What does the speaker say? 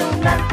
solar.